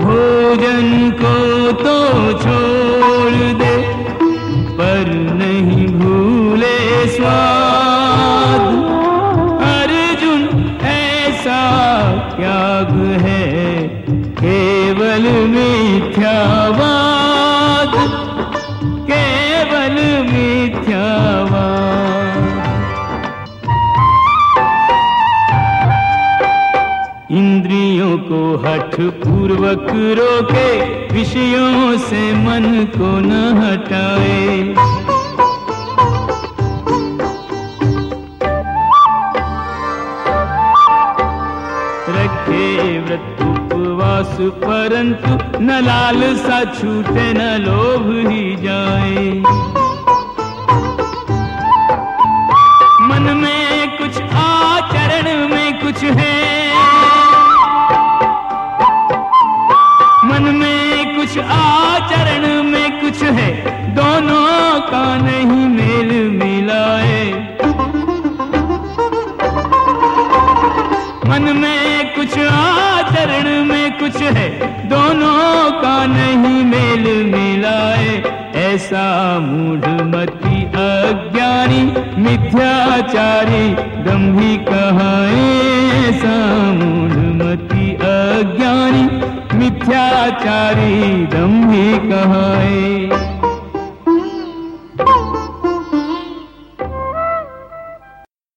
भोजन को तो छोड़ दे, पर नहीं भूले स्वाद। अर्जुन, ऐसा त्याग है, केवल मिथ्यावाद। केवल मिथ्यावाद। इंद्रियों को हठ पूर्वक रोके, विषयों से मन को न हटाए। रखे व्रत उपवास, परंतु न लाल सा छूटे, न लोभ ही जाए। मन में कुछ आचरण, में कुछ है कुछ आचरण में कुछ है, दोनों का नहीं मेल मिलाए। मन में कुछ आचरण में कुछ है, दोनों का नहीं मेल मिलाए। ऐसा मूढ़मती अज्ञानी, मिथ्याचारी गंभी कहाए, ऐसा मूढ़मती मिथ्याचारी दम्भी कहाए।